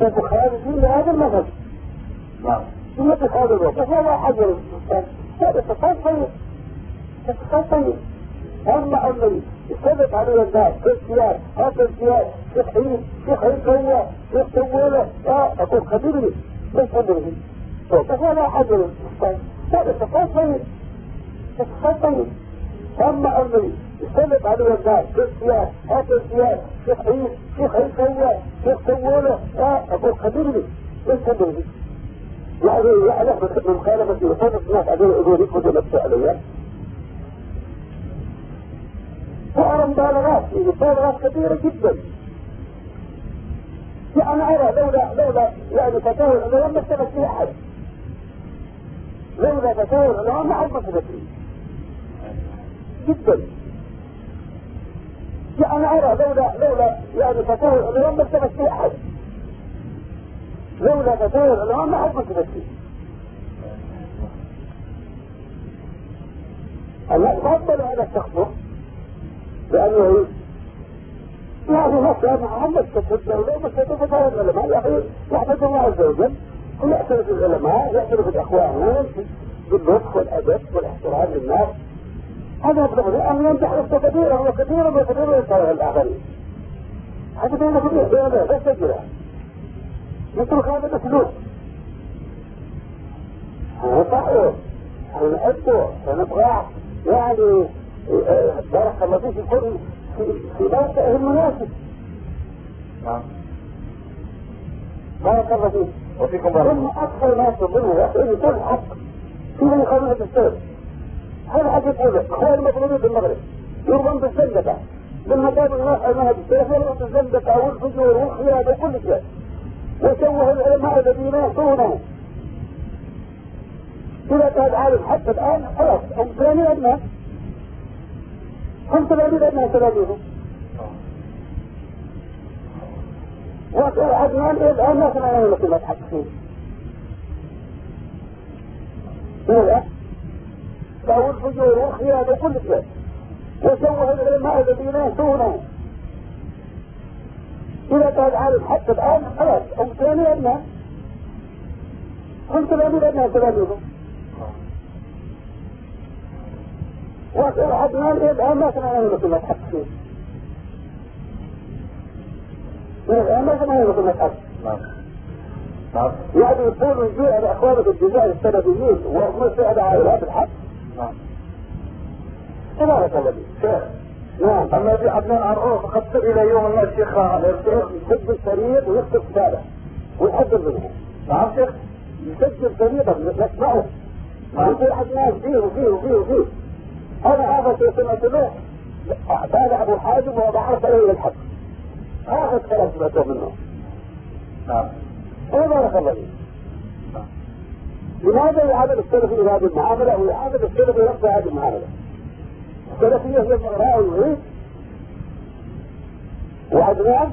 ومخالفين لهذا المذهب نعم ثم هذا الوقت هذا حجر هذا تصال طيب تصال طيب أما أن يثبت عليه الناس السياق هذا السياق شيخ حين شيخ حين سوى شيخ سوى أقول خبرني ليس خبرني فهذا حجر هذا تصال طيب تصال طيب أما أن يثبت عليه الناس في السياق هذا السياق شيخ حين شيخ سوى شيخ سوى أقول خبرني ليس خبرني يعني يعني من مخالفة وصفة الناس عدو يقول يكون نفسه عليها فأرى مبالغات مبالغات كثيرة جدا. يعني أرى لولا لولا يعني فتاوى العلماء ما اشتغل فيها أحد. لولا فتاوى العلماء ما حد مسلك فيه. جدا. يعني أرى لولا لولا يعني فتاوى العلماء ما اشتغل فيها أحد. لولا فتاوى العلماء ما حد مسلك فيه. الله فضل على الشخص لأنه يعني مثلا محمد كتب له بس كتب العلماء. يعني يحمد الله عز وجل. ويعترف العلماء. يعترف الأخوان. باللطف والأدب والإحترام للناس. هذا يبلغ أن ينجح كثيرا وكثيرا وكثيرا ويصالح الآخرين. هذا بين كثير. بين لا تجرى نترك هذا الأسلوب نصحه ونحبه ونبغاه يعني بارك الله فيك يكون في في موقعه المناسب نعم. بارك الله فيك وفيكم بارك ثم أكثر ما تظنه يا أخي يكون الحق في مقابلة السير حق يقول لك هو المطلوبين في المغرب يرغم بالزندقة. كان الناس المهد السيف يرغم بالزندقة والفجور والخيانة وكل شيء. وشوه العلماء الذين يعطونه إذا كان عالم حتى الآن خلاص هم ثاني الناس هم تلاميذ أبناء تلاميذهم وقال عدنان الآن ما سمعنا لكم متحققين لا له الفجور والخيانة وكل شيء. وشوه العلماء الذين يهدونه إذا كان عالم حتى الآن خلاص هم ثاني الناس هم تلاميذ أبناء تلاميذهم وقال عدنان الآن ما سمعنا لكم متحققين الآن ما سمعنا لكم متحققين نعم. نعم. يعني يقول نجيء لأخوانك الجزائر السلفيين وهم سأل عائلات الحق. نعم تبارك الله شيخ نعم. أما في عدنان عرعوه فقد سئل يوم الله الشيخ الشيخ يسجل شريط ويكتب كتابه ويحضر منه نعم شيخ. يسجل شريطا نسمعه. يقول عدنان فيه وفيه وفيه وفيه أنا هذا في سنة له قال أبو حازم وضعت اليه الحق. كلام سمعته منه نعم. تبارك الله لماذا يعامل السلفي إلى هذه المعاملة ويعامل السلفي نفس هذه المعاملة؟ السلفيه هي الغراء والعيد وعدنان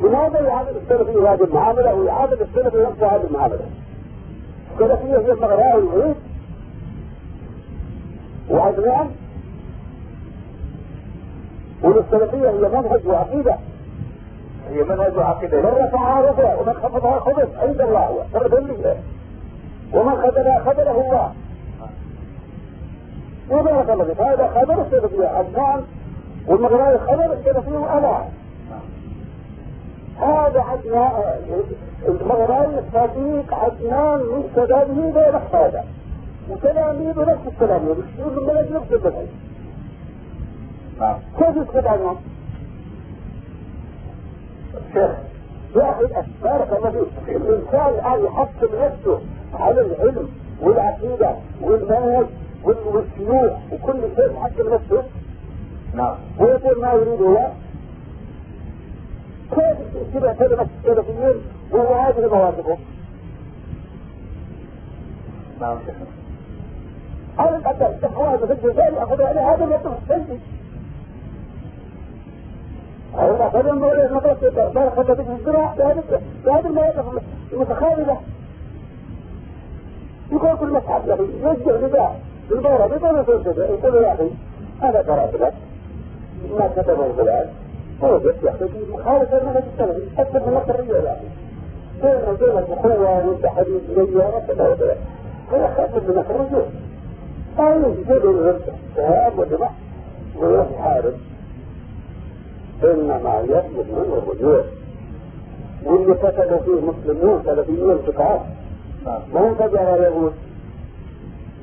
لماذا يعامل السلفي إلى هذه المعاملة ويعامل السلفي نفس هذه المعاملة؟ السلفيه هي الغراء والعيد وعدنان والسلفية هي منهج وعقيدة. هي منهج وعقيدة من رفعها رفع ومن خفضها خفض عند الله فرد لله ومن خذلها خذله الله. وبارك الله فيك. هذا خبر السلفية عدنان والمغربي خبر السلفية وأنا هذا عدنان المغربي صديق عدنان من تلاميذه هذا. وتلاميذه نفس التلاميذ مش يقول من نفس نعم. كيف يسكت عنهم؟ شيخ يا أخي بارك الله فيك الإنسان الآن يحصل نفسه على العلم والعقيدة والمنهج وال- والشيوخ وكل شيء يحصل نفسه. نعم. ويقول ما يريد هو. كيف تبع كلمه السلفيين وهو هذه مواقفه؟ نعم هذا الأداء التحوال في الجزائر؟ على هذا الموقف السلبي هذا هذا الموضوع مدرسة بارك الله في الزراعة بهذه المواقف المتخاذلة. يقول كل مصحف يا أخي يرجع نداء بالدورة بدون سلسلة يقول يا أخي أنا قرأت لك ما كتبه فلان هو بس يحتاج مخالفة المنهج السلفي أكثر من نقل الرجال يعني بين بين الأخوة والتحديث إليه وكذا هذا خاصة من نقل الرجال قالوا يجيب الذهاب والجمع ويروح يحارب إنما يطلب منه الرجوع واللي كتبوا فيه مسلمون سلفيين كتاب ما هو اليهود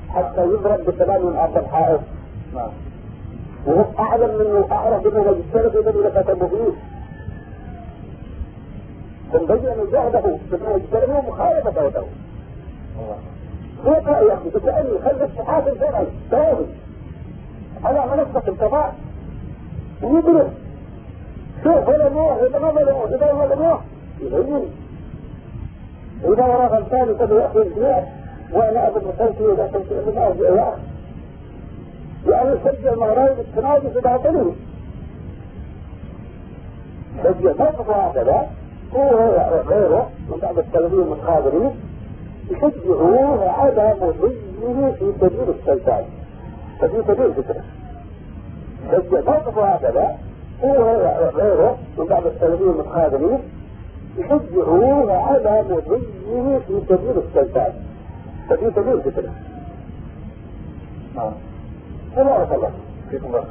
حتى يضرب بكلام من أرض الحائط. وهو أعلم منه أعرف بالمنهج السلفي الذي كتبوا فيه. ثم بين جهده بالمنهج السلفي ومخالفة له كيف يا أخي بتأني خلف حاكم شرعي ثاني على منصة القضاء. يدرس شوف ظلموه إذا ما ظلموه ما ظلموه يبين إذا وراه غلطان يقول يأخذ الجناح وأنا أبو مسلسل إذا كنت أرض إياه يعني سجل مغرب التنادي في باطله سجل موقف هكذا. هو غيره من بعض التلاميذ المتخابرين يشجعوه على مضيه في سبيل الشيطان ففي سبيل الفكرة سجل موقف هكذا. هو غيره من بعض التلاميذ المتخابرين يشجعوه على مضيه في سبيل الشيطان ففي سبيل الفكرة نعم. تبارك الله فيكم بارك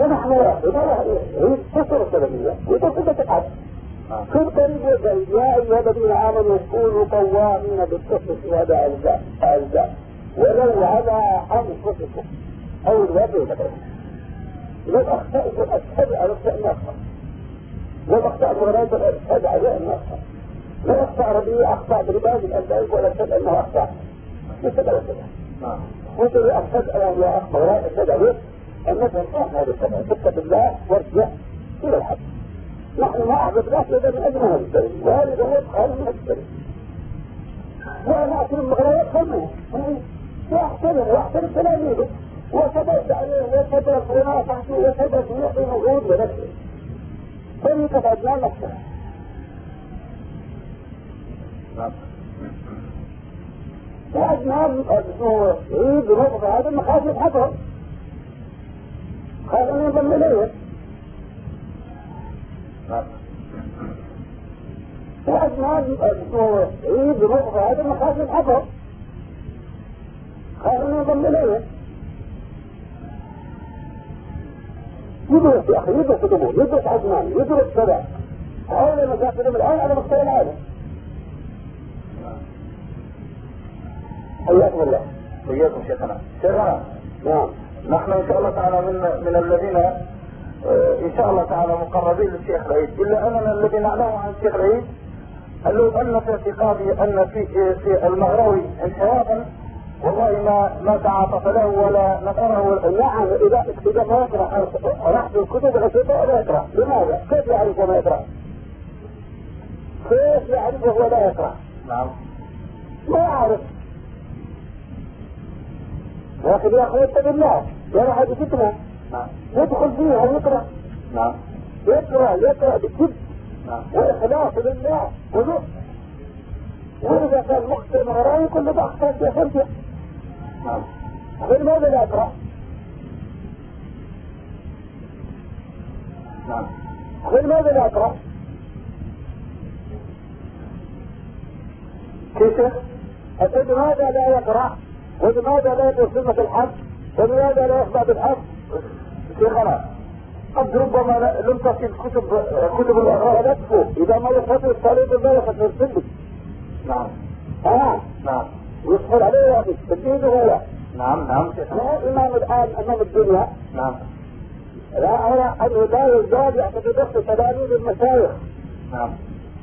ونحن هي كسر السلفية وتقول تتعب كل قريب يقول يا أيها الذين آمنوا كونوا قوامين بالقسط شهداء أعزاء ولو على أنفسكم. أو الوجه لو أخطأت أشهد على أن أخطأ لو أخطأت غرائب أشهد على أن أخطأ لو أخطأ ربي أخطأ برباز الألباب ولا أشهد أنه أخطأ. ليس كذا كذا وانت أشهد أن لا أخطأ ولا أشهد عليه أنك أنصاف هذا السبب اتق بالله وارجع إلى الحق. نحن ما أعبد لا شيء من أجل هذا الدليل وهذا خير من الدليل وأنا أكل المغريات خلوه وأحترم وأحترم تلاميذه وثبت عليه وثبت وناصحته وثبت يعطي مجهود لنفسه طريقة أدنان نفسها وأدنان أدنان عيد بنقطة هذا المخاطر حصل هذا من يضم إليه وأدنان أدنان عيد بنقطة هذا المخاطر حصل هذا من يضم إليه يدرس يا أخي يدرس كتبه يدرس عدنان يدرس كذا حول مشاكلهم الآن على مستوى العالم حياكم الله حياكم شيخنا شيخنا نعم نحن ان شاء الله تعالى من من الذين آه، ان شاء الله تعالى مقربين للشيخ العيد الا اننا الذي نعلمه عن الشيخ العيد انه ان في اعتقادي ان في في المغراوي انحرافا والله ما ما تعاطف له ولا نقره نعم إذا إذا ما يقرأ رحت الكتب العشيطه لا يقرأ. لماذا؟ كيف يعرف وما يقرأ؟ كيف يعرف وهو لا يقرأ؟ نعم. ما يعرف. لكن يا أخي اتق الله. يرى هذه فتنة. نعم. يدخل فيها يقرا نعم. يقرأ يقرأ بجد نعم. واخلاص لله. ونص وإذا كان مخطئ مغراوي كل اخطأت يا خلفي نعم لماذا لا يقرا؟ نعم. لماذا لا يقرا؟ كيف؟ أقول لماذا لا يقرأ؟ ولماذا لا يدرس سنة الحج؟ ولماذا لا يخضع بالحج شيخنا قد ربما لم تصل كتب كتب الاغراض نفسه. إذا ما يستطيع الطريق لا يستطيع نعم. آه. نعم. يصبر عليه أخي تدينه هو. نعم نعم. لا الإمام الآن أمام الدنيا. نعم. لا أرى أنه لا يزال يعتقد نفسه تلاميذ المشايخ. نعم.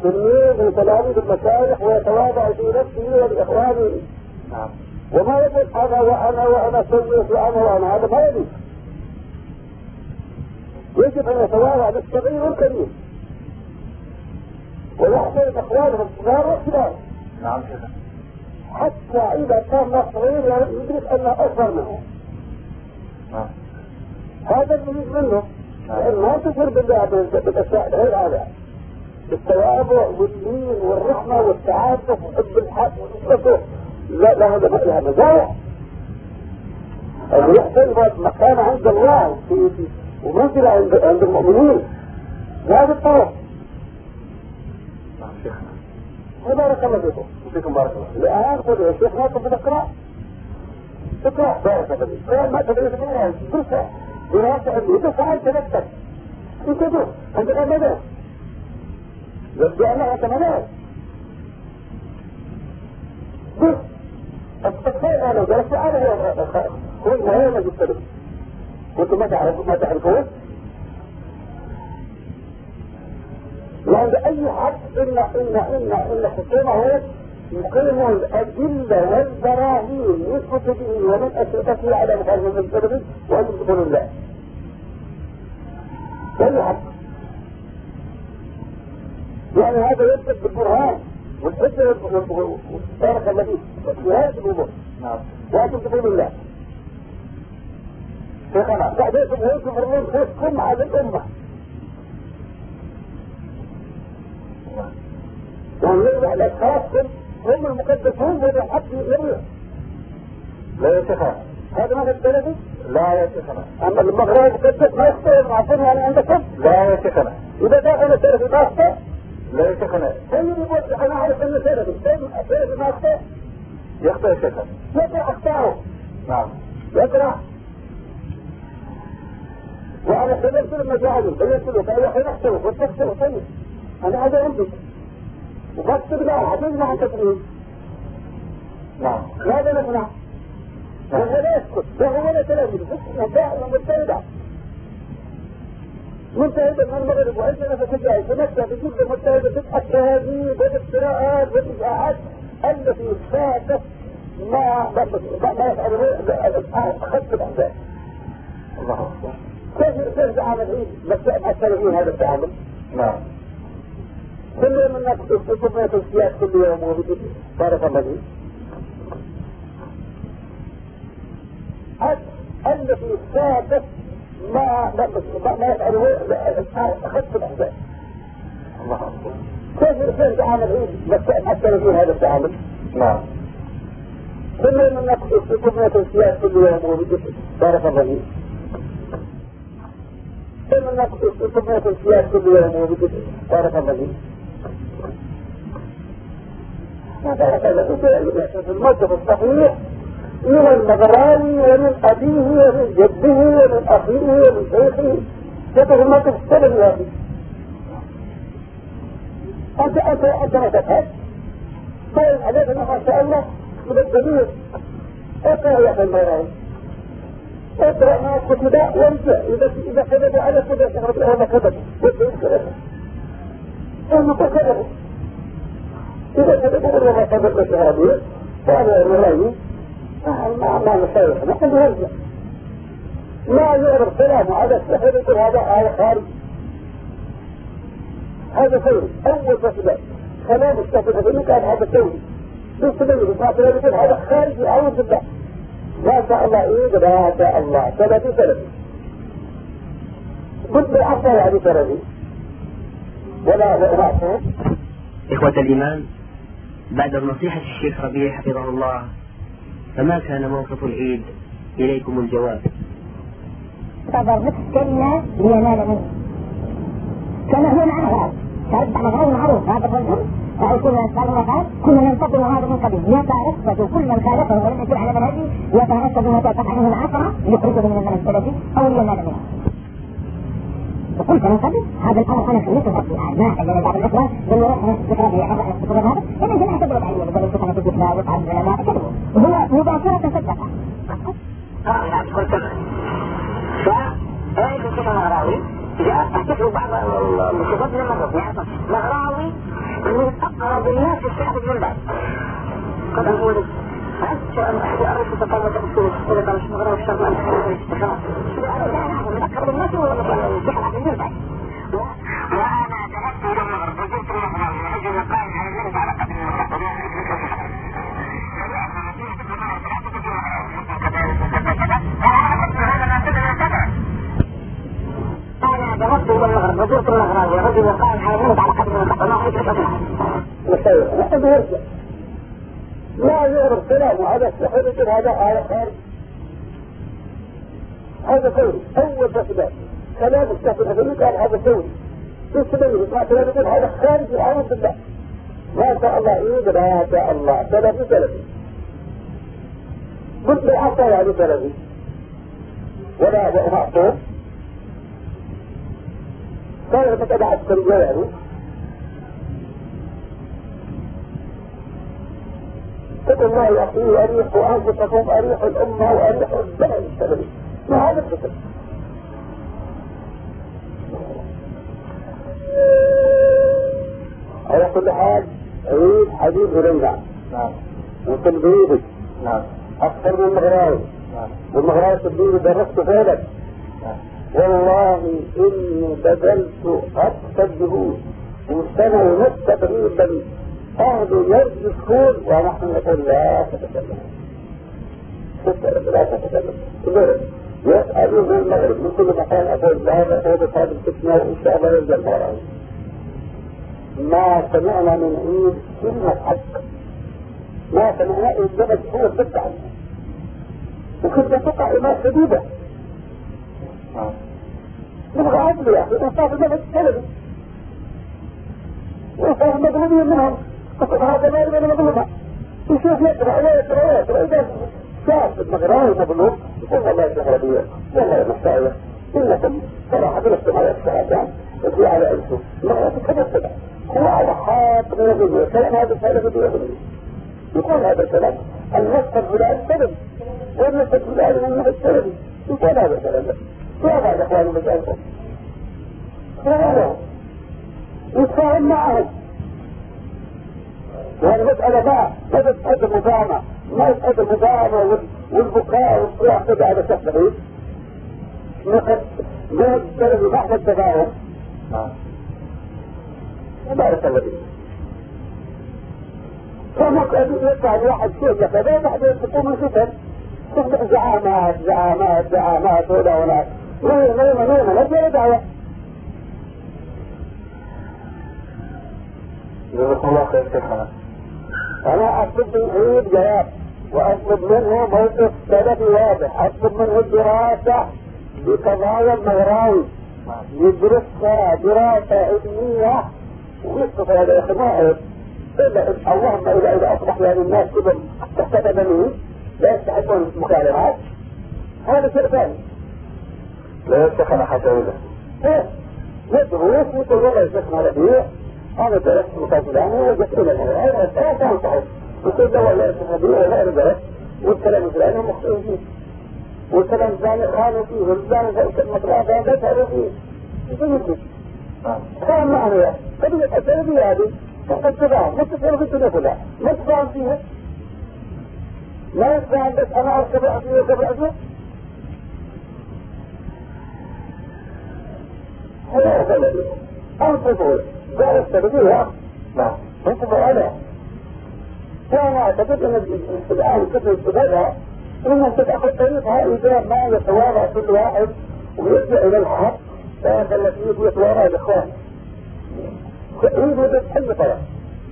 تلميذ لتلاميذ المشايخ ويتواضع في نفسه ولإخوانه. نعم. وما يقول أنا وأنا وأنا سيد وأنا وأنا هذا ما يجوز يجب أن يتواضع للصغير والكبير. ويحترم إخوانه الصغار والكبار نعم شيخنا حتى إذا كان صغير يدرك أنه أصغر منه نعم. هذا المريد منه. لأن ما تشعر بالله بالأشياء غير هذا بالتواضع واللين والرحمة والتعاطف وحب الحق ونصرته لا لا هذا ما لها مزايا اللي يحترم مكان عند الله في ومنزل عند عند المؤمنين. لا بالطرف. نعم شيخنا. وبارك الله فيكم. فيكم بارك الله الآن خذوا يا شيخ ناخذ القراءة اقرأ بارك الله فيك ما تقرأ درسة دراسة عندي. درسة عن تذكر انت دور انت يبدأ الله أنت مدى بس التخيل أنا درست أنا هو هو ما جبت كنت ما تعرف ما تعرفون وعند أي حد إن إن إن إن حكومه يقيم الأدلة والبراهين يثبت به ومن فيه على مخالفه الكذب وان تقول الله. حد يعني هذا يثبت بالبرهان والحجة والتارك الذي في هذا الأمور نعم وأنتم تقولوا الله. شيخنا بعدين هيكم الروم خيركم على الأمة. يعني الاشخاص هم المقدسون بين الحق واليمين لا يا شيخنا هذا ما البلدي لا شيخنا أما المغرب المقدس ما يختلف عارفين يعني عندكم؟ لا شيخنا إذا داخل السلفي ما يختلف لا شيخنا طيب يقول أنا أعرف انه سلفي السلفي ما يخطئ يا شيخنا يقرأ اخطائه نعم. يقرأ. وأنا سلمت له مجاعد سلمت له قال يا أخي نختلف وتختلف طيب. أنا هذا عندي. له حديث مع تكريم نعم. هذا نمنع وهو لا يسكت وهو لا تلاميذ دائما مبتدع مجتهدا من المغرب وعندنا في مكة في جدة مجتهدة تبحث التهذيب والافتراءات والإشاعات التي فاتت ما ما يفعله خط الأحداث الله أكبر. كيف كيف تعامل عيد بس هذا التعامل نعم. كل يوم الناس تكتب السياسة كل يوم وبيجي بارك الله فيك. التي فاتت ما ما ما يفعله الأحداث الله أكبر. كيف كيف تعامل بس السلفيين هذا التعامل نعم. كل يوم الناس تكتب السياسة كل يوم وبيجي بارك الله فيك. كل الناس تكتب السياسة كل يوم وبيجي بارك الله فيك. الموقف الصحيح من المغراني ومن أبيه ومن جده ومن أخيه ومن شيخه هذا الموقف السلمي هذه أنت أنت أنت ما تفهم طيب عليك ما شاء الله من الجميل اقرأ يا أخي المغراني اقرأ ما كتب وارجع إذا إذا كذب على كذا شغل هذا كذب وإذا كذب هم كذبوا إذا كذبوا ولا ما كذبوا شهادية فهذا الرواية ما ما نشايخ نحن نرجع لا يعرف كلامه على السحر يقول هذا آية خارج هذا ثوري أول فصل كلام السحر يقول كان هذا ثوري بالسبيل الفاصل يقول هذا خارج أعوذ بالله ما شاء الله إيه ما شاء الله سلفي سلفي له أفضل يعني سلفي ولا لا إخوة الإيمان بعد نصيحة الشيخ ربيع حفظه الله فما كان موقف العيد إليكم الجواب؟ تضربت كلمة لينال منه كما هو معنى غير تعرف على غير معروف هذا الرجل؟ ويكون الإسلام قال كنا ننتقم هذا من قبل. يترصد كل من خالفه ولم يكن على منهجه يترصد ما تفعله العشرة ليخرجه من المنهج السلفي أو لينال منه. وقلت من قبل هذا الأمر أنا خليته في الان ما عندنا بعض الاخوه رحنا الفكرة هي حضر الكتب هذا لأن الجماعه تدرس عليه يقول الكتب في الكتاب وتعب العلماء كتبوا وهو مباشره صدق آه لا تقول كذا فأي كتب مغراوي جاء احتفلوا بعض الكتب من المغرب مغراوي من أقرب الناس للشعب بن باز قد أقول أعرف تقوى أصول إذا قال مش مغراوي الشرط أن قائم على المغرب على قدر المغرب ما أريد أن مشايخ نحن نرجع لا على السحر يقول هذا آية خارج هذا ثوري أول فصل كلام الشيخ الحكيم قال هذا في سبيل ما كلام يقول هذا خارج العالم بالله. ما شاء الله يريد ما شاء الله. سلفي سلفي قلت له يعني سلفي ولا معصوم كان متابعة عسكرية يعني اتقوا الله يا أخي اريحوا انفسكم اريحوا الأمة واريحوا البلد. السلفي ما هذا الفكر؟ على كل حال عيد حبيب إلينا نعم. وتلبيبك نعم. أكثر من مغراوي نعم. والمغراوي تلبيبي درست فعلك نعم. والله إني بذلت أقصى الجهود وسنة ونص تقريبا أهل يرجفون ونحن نقول لا تتكلم. لا تتكلم. يسألون المغرب من كل مكان أقول لا هذا هذا الفتنة وإن شاء الله يرجع المغرب ما سمعنا من عيد كلمة حق. ما سمعنا الجبل هو الضد عنه وكنت تقع إمام شديدة. نبغى عدل يا أخي إنصاف الجبل سلبي وإنصاف المظلومين منهم. هذا ما يبغى مظلومة يشوف يقرأ ويقرأ ويقرأ إذا شاف المغرب مظلوم يقول والله يا شهرية والله يا مشايخ إنكم صراحة درستم على الشهادات وفي على أنتم ما تتكلم هو على حاط من الدنيا كلام هذا السلف الدنيا يقول هذا الكلام النص الفلاني سلم والنص الفلاني من النص السلمي يقول هذا الكلام كيف هذا اخواني مسألة يتفاهم معهم. يعني مسألة ما ما تسأل المدامة ما يسأل المدامة والبكاء والصياح كده على شخص بعيد نقد من السلمي بعد التفاهم بارك الله فيك فممكن يطلع الواحد شيء كذا بعدين تقوم الفتن تصبح زعامات زعامات زعامات ولا نوم نوم نوم لا تجي دعوة جزاكم الله خير شيخنا أنا أطلب من عيد جواب وأطلب منه موقف سلفي واضح أطلب منه الدراسة بقضايا المغراوي يدرسها دراسة علمية يا أخي ما عيب إلا اللهم اذا إذا أصبح يعني الناس كذا تحت بنيه لا يستحقون المكالمات هذا شيء ثاني. لا إيه يدرس يقول والله يا شيخنا ربيع درست مكان فلاني وجدت إلى هذا لا تنصحه يقول لا يا شيخنا ربيع ولا درست والكلام الفلاني مخطئ فيه والكلام الثاني خانوا فيه مثلا هذا بشر فيه يقول كان معنا قضية التربية هذه فقد تباع ما تفعل في الدنيا ما تفعل فيها لا يفعل بس أنا اركب اعطيه واركب اعطيه هذا بلدي انفضوا قال التربية نعم انفضوا أنا كان اعتقد ان الان كتب السبابة ان انت تاخذ طريقها اذا ما يتواضع كل واحد ويرجع إلى الحق فهذا الذي وراء الاخوان يريد حل طرف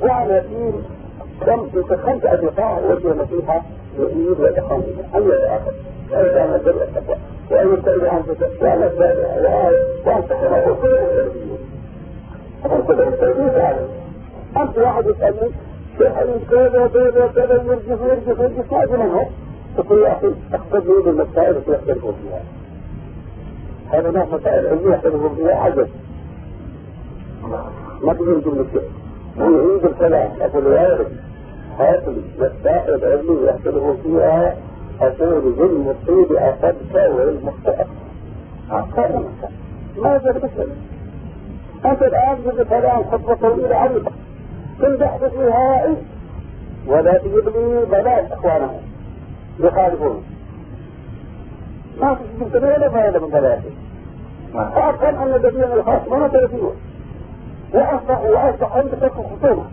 وعلى دين كم في خمس أدفاع وجه نصيحة يريد ويتخمس أن يتأخذ وإن كان الدرء التقوى وأن يبتعد عن فتح وأن يتبع وأن هذا أنت واحد يسألني شيخ كذا كذا كذا يرجف يرجف يرجف ما منهم تقول يا أخي اخبرني بالمسائل التي يختلفون فيها هذا نوع مسائل علمية يختلفون فيها عجب ما تجي جملة شيء ويعيد الكلام أقول يا رب هذه مسائل علمية يختلفون فيها أقول بالمصيب أصبت والمخطئ هذا ماذا بتسأل أنت الآن جبت كلام خطوة طويلة عريضة في هائل ولا تجيب لي بنات إخوانهم يخالفون. ما تجيب لي ولا فائدة من ثلاثة أعلم أن الذين الخاص ما ثلاثين وأصبح وأصبح عندك الخصومة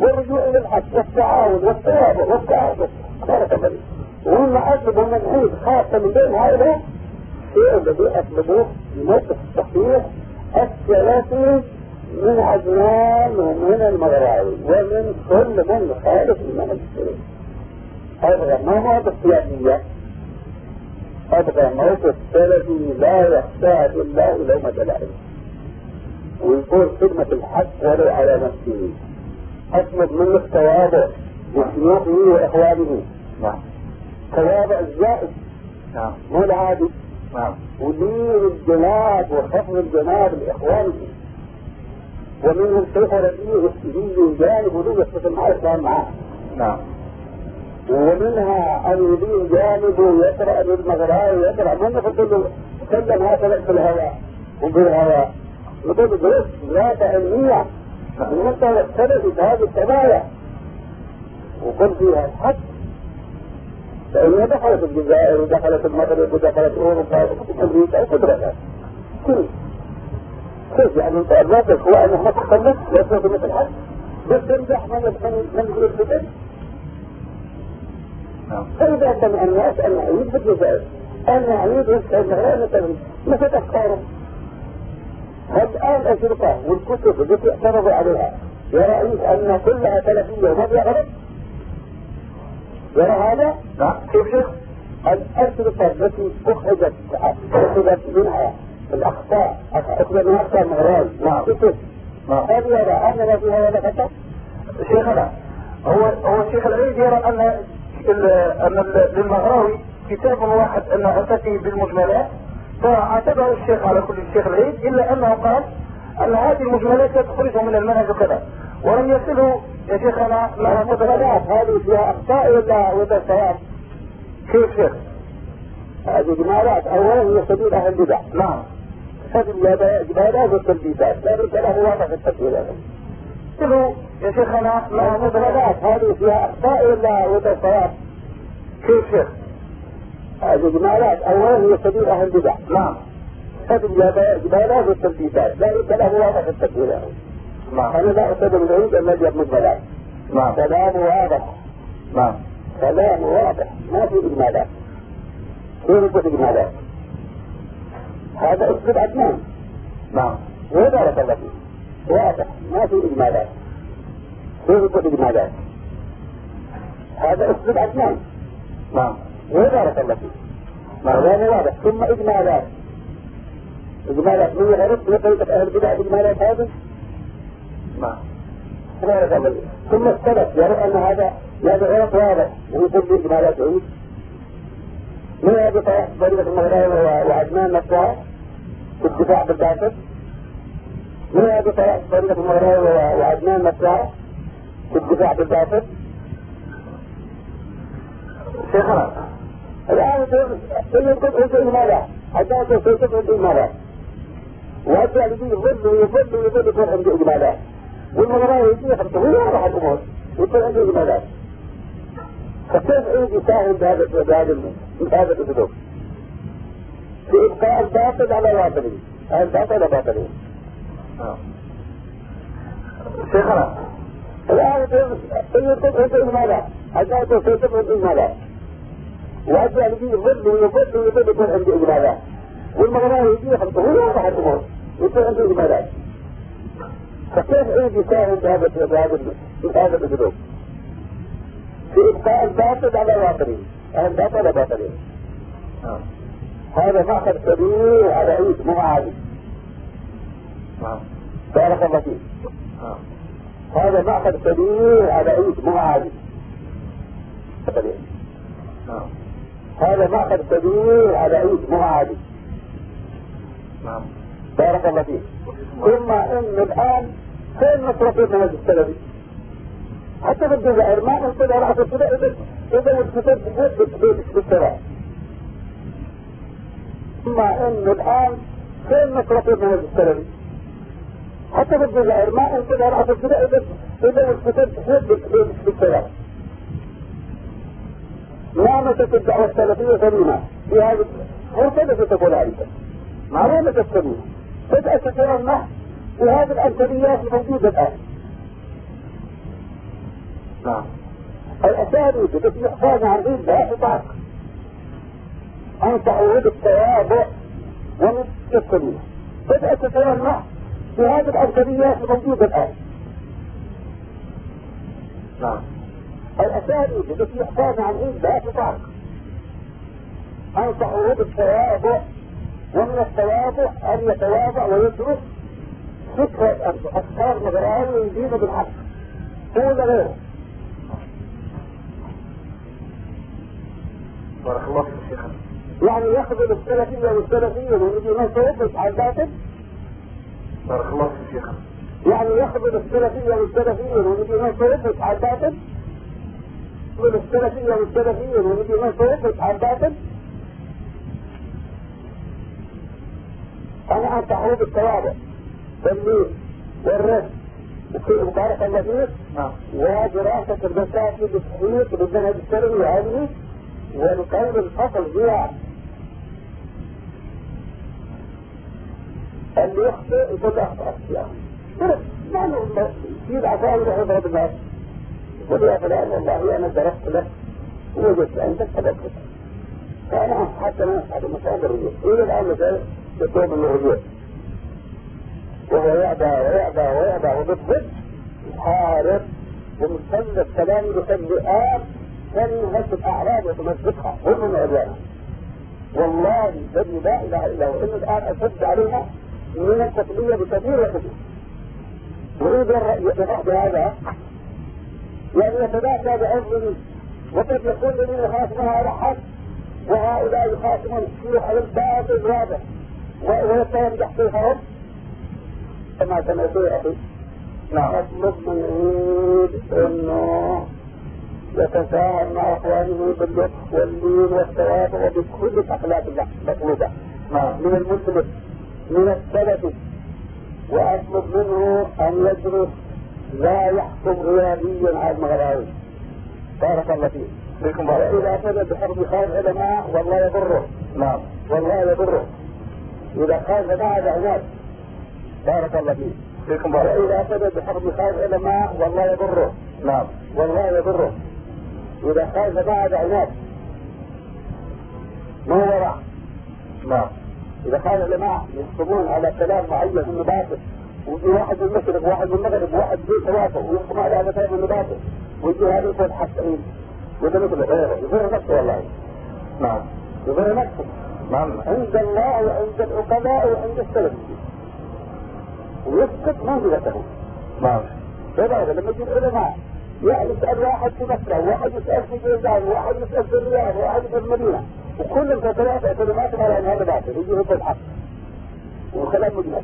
والرجوع إلى الحق والتعاون والتوابع والتعاطف بارك الله وهم أطلبوا من خاصة من بين هؤلاء الشيء الذي أطلبوه بموقف التصحيح الثلاثي من عدنان ومن المغراوي ومن كل من يخالف المنهج السلمي هذا ما هو بالسياسية أبقى موت السلفي لا يحتاج إلا إلى لائم ويقول خدمة الحق ولو على نفسه. أطلب منه التواضع لشيوخه وإخوانه. نعم. تواضع الزائد. نعم. مو العادي. نعم ولين الجناب وخفض الجناب لإخوانه ومنهم شيخ ربيع والسجين جانب ولو يتصل معه نعم. ومنها أن يلين جانب ويقرأ بالمغراء ويقرأ. من يقول له تكلم هكذا في الهواء وبالهواء يقول درس ذات علمية وانت السلف في هذه القضايا وقل فيها الحق فإنها دخلت الجزائر ودخلت المغرب ودخلت أوروبا ودخلت أمريكا وقدرتها كيف كيف يعني أنت أرضاك الإخوان أنها تخلص لا تكون مثل الحق بس تمزح من من الفتن فإذا الناس أن عيد في الجزائر أن عيد يسأل مثلا مثل أفكاره الآن الأشرطة والكتب التي اعترضوا عليها يرى أن كلها سلفية وما غلط يرى هذا نعم كيف شيخ؟ الأشرطة التي أخرجت أخرجت منها الأخطاء أخرجت منها أخطاء مغران نعم. نعم هل يرى أن فيها ولا خطأ؟ شيخنا هو هو الشيخ العيد يرى أن ال- للمغراوي كتاب واحد أن اتتي بالمجملات فاعتبر الشيخ على كل الشيخ العيد إلا أنه قال أن هذه المجملات لا تخرجه من المنهج وكذا ولم يصله يا شيخنا مع المدرجات هذه فيها أخطاء ولا ولا صواب؟ كيف شيخ؟ هذه جمالات. أولا هي سبيل أهل البدع. نعم. هذه الجمالات والتلبيسات لا بد له واضح في التفصيل هذا. قلوا يا شيخنا مع المدرجات هذه فيها أخطاء ولا ولا صواب؟ كيف شيخ؟ هذه جمالات. أولا هي سبيل أهل البدع. نعم. هذه الجمالات والتلبيسات لا بد له واضح في التفصيل هذا. نعم. أنا لا أستخدم العيد الذي يبني المجملات نعم. كلام واضح. نعم. كلام واضح. ما في إجمالات. كيف يكون إجمالات؟ هذا أسلوب عدنان. نعم. وبارك الله فيك. واضح. ما في إجمالات. كيف يكون إجمالات؟ هذا أسلوب عدنان. نعم. وبارك الله فيك. نعم. كلام واضح. ثم إجمالات. إجمالات. من يعرف بطريقة أهل البدع إجمالات هذه؟ نعم. ثم السلف يرى أن هذا هذا غلط واضح ويقول لي إجمالات عيد من هذه طريقة المغرب وعدنان نفسها في الدفاع بالباطل من هذه طريقة المغرب وعدنان نفسها في الدفاع بالباطل شيخنا الآن يقول أنت إجمالات حتى تقول أنت إجمالات وأرجع لدي يظل ويظل ويظل يكون عندي إجمالات والمغرب يجي هو واضح الأمور يكون عندي إجمالات فكيف عيد يساهم بهذا بهذا بهذا الأسلوب؟ في إبقاء الباطل على باطله الباطل على باطله شيخنا الآن يقول أنت إجمالات حتى تقول أنت إجمالات وأرجع لدي يظل ويظل ويظل يكون عندي إجمالات والمغرب يجي هو واضح الأمور يكون عندي إجمالات فكيف عيد يساهم بهذا بهذا بهذا الأسلوب؟ في إبقاء الباطل على باطله الباطل على باطله نعم. هذا مأخذ كبير على عيد مو عادي نعم. بارك الله فيك. نعم. هذا مأخذ كبير على عيد مو عادي هذا مأخذ كبير على عيد مو عادي نعم. بارك الله فيك. ثم إن الآن فين مصرفين المنهج السلفي؟ حتى في الجزائر ما ننتبه على عصر كده اذا إذا الكتاب بالشراء ثم ان الآن فين مصرفين المنهج السلفي؟ حتى في الجزائر ما ننتبه على عصر كده اذا إذا الكتاب بالشراء نعمة الدعوة السلفية سليمة في هذه هكذا ستكون عليك معلومة السليمة بدأ تترى النحو في هذه الأمثليات الموجودة الآن. نعم. الأساليب التي يحتاج عن عيد لا تطاق عن تعويض التواضع ومن بدأ النحو في هذه الأمثليات الموجودة الآن. نعم. الأساليب التي يحتاج عن عيد لا تطاق أنصحه بالتواضع ومن التواضع أن يتواضع ويدرس فكرة أفكار نظران ويدين بالحق هو غيره بارك الله فيك شيخنا يعني يخذل السلفية والسلفية ويجي ناس يدرس على ذاته بارك الله فيك شيخنا يعني يخذل السلفية والسلفية ويجي ناس يدرس على ذاته يخذل السلفية والسلفية ويجي ناس يدرس على ذاته أنا أنصحه بالتواضع واللين والرفق وبارك الله فيك نعم. ودراسة المسائل بالتحقيق بالمنهج الشرعي هذه ولقول الفصل فيها اللي يخطئ فيها ما له يجيب عشان يروح يضرب الناس. يقول يا فلان والله أنا درست لك ووجدت عندك تبكت فأنا حتى ما أصحاب المسائل الرجوع إلى الآن مثلا يطلب من الرجوع وهو يأبى ويأبى ويأبى وبالضد. يحارب ومسلة كلام بسيئات تنهش الأعراض وتمزقها. هم من عدوانها والله الذي لا إله إلا هو. إن الآن أشد عليها من التقلية بكثير وكثير يريد يرى بهذا. يعني يتباكى بعظمه وقد يكون الذين يخاصمون على حق وهؤلاء يخاصمون الشيوخ على الباطل واضح ويتهم تحقيقهم كما أخي نعم. مطلوب من يريد إنه يتساهل مع اخوانه باللطف واللين والتواضع وبكل الاخلاق المطلوبه نعم. من المسلم من السلف. وأطلب منه أن يدرس لا يحكم غيابيا على المغراوي بارك الله فيك. فيكم بارك. الله وإذا كان بحرب خارج علماء والله يضره. نعم. والله يضره. إذا خرج بعد عناد بارك الله فيك. فيكم بارك. الله وإذا أخذ بحرب خارج علماء والله يضره. نعم. والله يضره. إذا خرج بعد عناد. ما وراء نعم. إذا كان العلماء يحكمون على كلام معين من باطل ويجي واحد من المشرق واحد من المغرب واحد من توافق ويحكم على هذا كلام من باطل ويجي هذا يقول حسين. وده مثل غيره. يضر نفسه والله. نعم. يضر نفسه. نعم. عند الله وعند العقلاء وعند السلف. ويسكت منزلته نعم. هذا لما يجي العلماء يعني يسأل واحد في مكة واحد يسأل في جيزان واحد يسأل في الرياض واحد في المدينة. وكلهم ثلاثة كلمات على أن هذا باطل يجي هو الحق. وكلام مجمل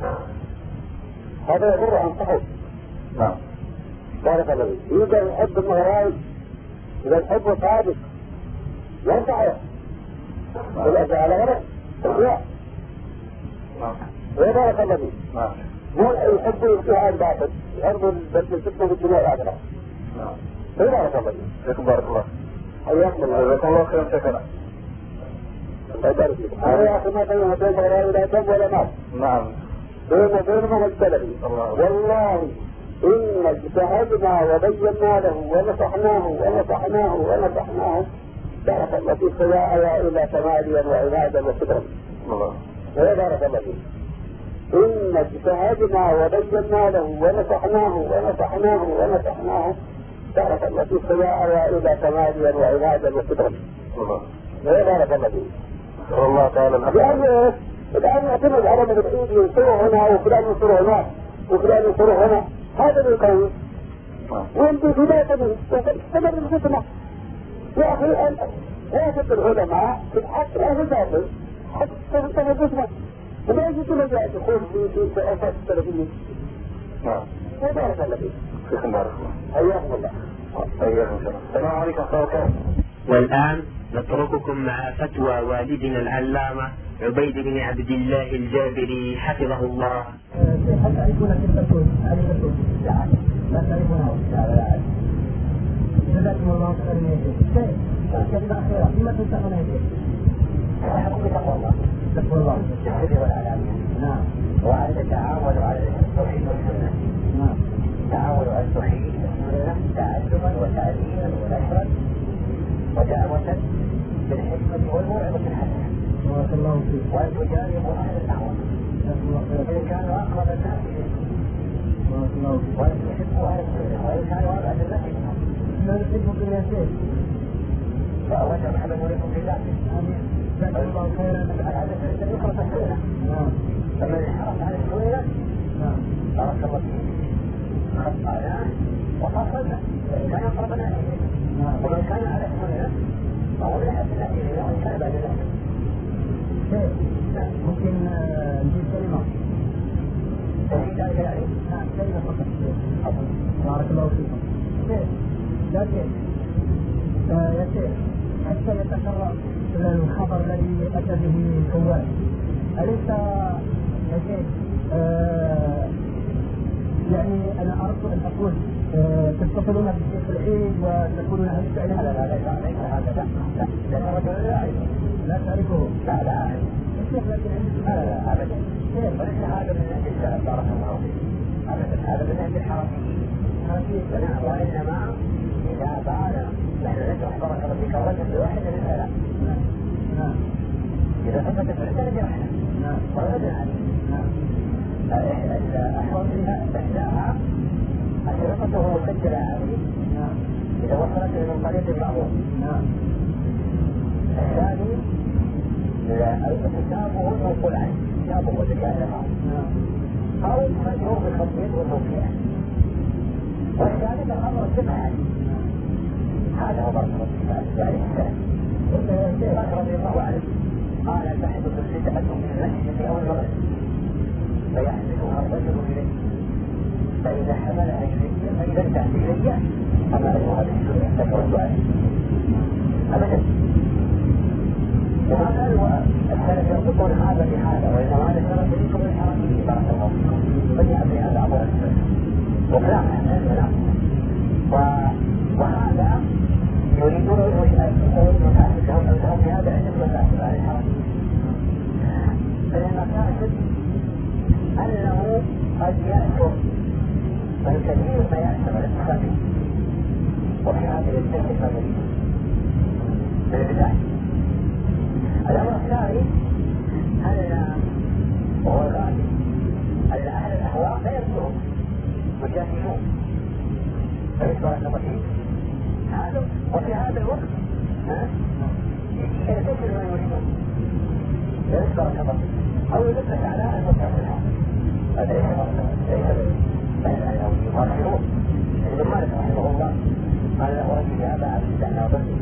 هذا يضر عن صحيح. نعم. بارك الله فيك. إذا يحب المهراوي إذا يحب صادق ينفع ولا على غيره تشريع نعم. وبارك الله فيك. مو يحب الجهاد الباطل يحب الفتنة في الدنيا والآخرة نعم بارك الله فيك. فيكم بارك الله حياكم الله. جزاكم الله خيرا شيخنا الله يبارك فيك. هذا يا أخي ما بين بين المهراوي لا دم ولا مال نعم. بين وبينهم السلفي الله. والله إن اجتهدنا وبينا له ونصحناه ونصحناه ونصحناه. بارك الله فيك فيا إلى كماليا وعنادا وكبرا الله. ويا بارك الله فيك. إن اجتهدنا وبينا له ونصحناه ونصحناه ونصحناه بارك الله فيك فيا إلى كماليا وعنادا وكبرا الله ويا بارك الله فيك الله تعالى الحمد لأن إيه؟ الآن يعتمد على من العيد ينصره هنا وفلان ينصره هناك وفلان ينصره هنا. هذا اللي يقوي وانت في ذات استمر الفتنة. يا أخي أنت واجب العلماء في الحق لا يزال. حتى تنتهي الفتنة. وما يجي كل ذلك يقول في في في أساس السلفيين نعم وبارك الله فيك فيكم بارك الله حياكم الله حياكم الله السلام عليكم ورحمة الله والآن نترككم مع فتوى والدنا العلامة عبيد بن عبد الله الجابري حفظه الله هل تعرفون كيف تكون هذه تكون ساعة لا تعرفونها ساعة لا أعرف جزاكم الله خيرا يا شيخ كيف كلمة أخيرة فيما تنصحون يا شيخ حقوق تقوى الله تقوى الله السر والعلانية نعم وأن تتعاونوا على التوحيد والسنة نعم تعاونوا على التوحيد والسنة تعلما وتعليما ونشرا ودعوة بالحكمة والموعظة الحسنة بارك الله فيك وأن تجانبوا أهل الدعوة إن كانوا أقرب الناس بارك الله فيك وأن أهل السنة وإن كانوا أبعد الناس منهم ما نحبكم يا شيخ فالله يجعل وليكم في ذاته امين جزاكم الله خيرا هذا يخلص السنة نعم فمن انحرف عن السنة نعم الله فيه خطانا وفصلنا فان كان نعم ومن كان على السنة فهو احب الذين وان كان بعد ذلك شيخ ممكن آه، نجيب يعني نعم كلمة فقط بارك الله فيكم شيخ لكن آه، يا شيخ حتى يتكرر الخبر الذي اتى به كوان اليس يا شيخ آه، يعني أنا اردت ان أقول آه، تتصلون بالشيخ العيد وتكونون أهل لا فعل لا لا ليس هذا لا لا لا لا تعرفه لا لا. الشيخ لكن عندي لا لا ابدا وليس هذا من عند السلف بارك الله فيك ابدا هذا من عند الحرمين نعم وانما بال نحن بارك الله فيك الرجل بواحد من ثلاث نعم اذا ثبت فعلا جرحنا نعم نعم الاحوال منها احداها اشرطته مسجله عليه نعم اذا وصلت من طريق المعروف نعم الثاني كتابه الموصول عنه كتابه يعلمه نعم أو مجروح بالخطيب والتوقيع والثالث الامر السمع هذا هو بركه يعني الشيخ رضي الله عنه قال تحدث البدعه في المسجد أو المغرب فيحملها الرجل اليه فاذا حملها اليه فاذا انتهت اليه حملها اليه تفرد عليه ابدا وهذا هو السلف هذا بهذا وانما هذا السلف يريكم الحرمين بارك الله فيكم فليأتي هذا أمر السلف وكلام الكلام وهذا يريدون يقولون مفاسدهم انهم في هذا عندهم مفاسد عن الحرم من المفاسد انه قد يأثر الكثير ما يأثر وفي هذه السنة الفاميلية من البداية الأمر الثاني أن أهل الأهواء لا يذكرون هذا وفي هذا الوقت ينتشر ما قال له يا أبا عبد الله ناظرني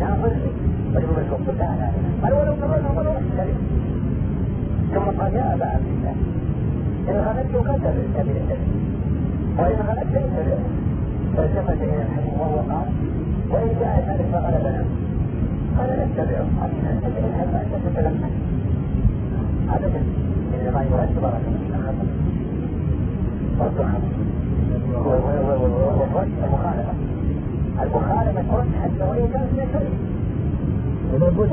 ناظرني رجل الكفر تعالى قال ولو كمان ولو احترم ثم قال يا أبا عبد الله إن غلبت كذب سبيل النبي وان غلبت انتبه فالتفت إلى الحديث وهو وان جاء ذلك فغلبنا قال نتبعه حتى نتبع حتى أن تتلمس ابدا انما يرد بركه الخطا رد الخطا والرد المخالفه المخالفه ترد حتى وان كانت من الشرك لابد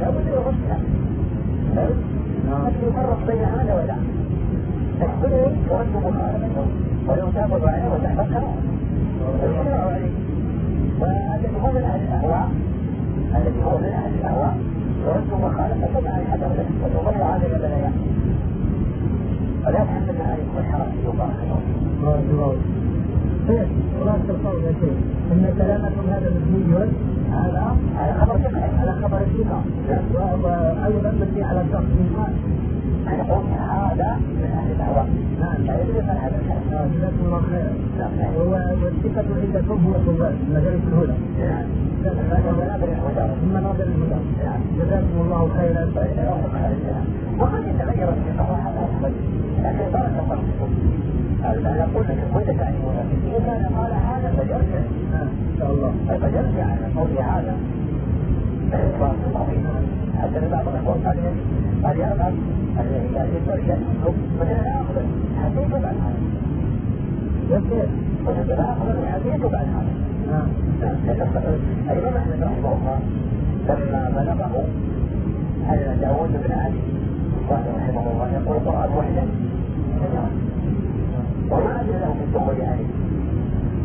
لابد رشدها لكن يفرق بين هذا وذاك مخالفته ولو تابوا عليه وتحقق ويشرع عليه والذي هو من أهل الاهواء الذي من أهل الاهواء يرد مخالفته مع الحذر له ويضر هذا البلايا ولا تحملنا عليكم الحرام يبارك الله شيخ خلاصة يا شيخ ان كلامكم هذا مبني على على خبر ثقه على خبر الثقة وأيضا مبني على شرط قلت هذا من أهل الاهواء نعم لا يدري من جزاكم الله نعم. هو- والثقة عندكم هو الثواب مجالس الهدى نعم ثم ناظر الهدى جزاكم الله خيرا وقد يتغير الثقة هذا أفضل لكن بارك الله أنا أقول لك كل تعليمون إن كان قال هذا فليرجع ان شاء الله فليرجع على قول هذا حتى بعض الأخوان قال قال يرغب أن يرجع مثلا أفضل حديث بعد هذا يا شيخ مثلا أفضل حديث بعد هذا آه، الإمام أحمد رحمه الله لما بلغه أن داوود بن علي قال رحمه الله يقول قرأت وحده وما أدري له في الدخول عليه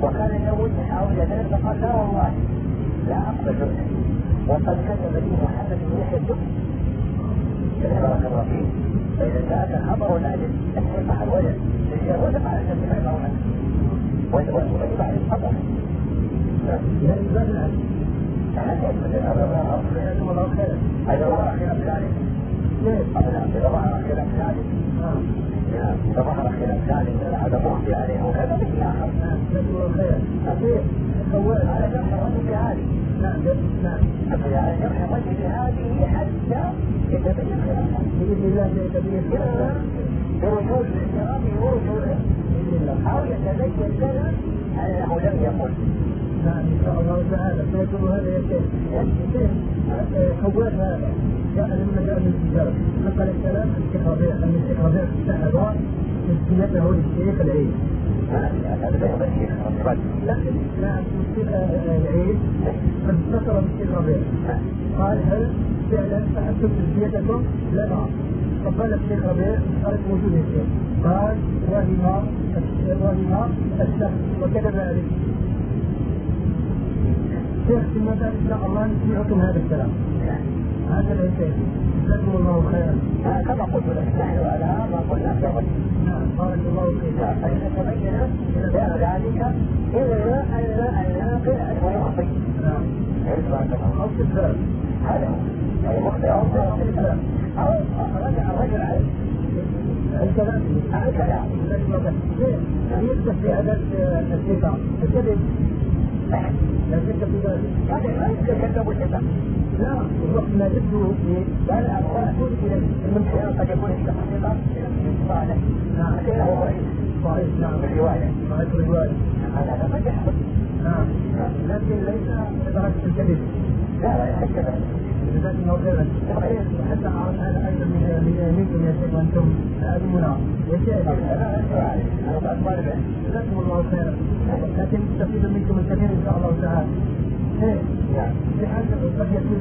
وكان داوود يحاول يدرس فقال لا والله لا أقبل. جرحه وقد كتب لي محمد بن يحيى الجرحي بارك الله فيه فإذا جاءك خبر نادر الثقة الولد وثق على الناس ما يقرأونه ويجب عليه يعني خيرا هذا هو خلاف ذلك ظهر خلاف ذلك ظهر خلاف ذلك هذا مخفي عليه وهذا مثل آخر خوال على الرجل هذه نعم نعم حتى يتبين خلافه بإذن الله سيتبين خلافه بوجود احترامه ووجوده بإذن الله أو يتبين لنا أنه لم يقل نعم إن شاء الله تعالى سيكون هذا يا شيخ شيخ خوال هذا جاء من الكتاب نقل الكلام عن الشيخ ربيع أن الشيخ ربيع اتخذ تزكيته للشيخ العيد الشيخ لكن نعم الشيخ العيد قد اتصل بالشيخ ربيع قال هل فعلا فعلتم تزكيتكم؟ لنا فقال الشيخ ربيع مسألة وجود الشيخ قال وهم وهم الشخص وكذب عليه شيخ ثم بعد ان شاء الله نسمعكم هذا الكلام يا شيخ جزاكم الله خيرا. كما قلت لك نحن على ما قلنا الرجل نعم بارك الله فيك. فإن تبين ذلك إلا أن الناقل نعم. أو استدلال هذا هو. أي مخطئ أو استدلال أو رجع الرجل عليه الكلام. الكلام. يكتب في هذا الثقة الكذب لا شك في ذلك لا الثقة لا ما في بل أقول إلى المنطقة قد يكون الثقة صالح نعم صحيح نعم بالرواية صحيح الرواية هذا قد يحصل نعم لكن ليس بدرجة الكذب لا لا يحتاج جزاكم الله خيرا من منكم الكثير ان شاء الله تعالى بحال قد يكون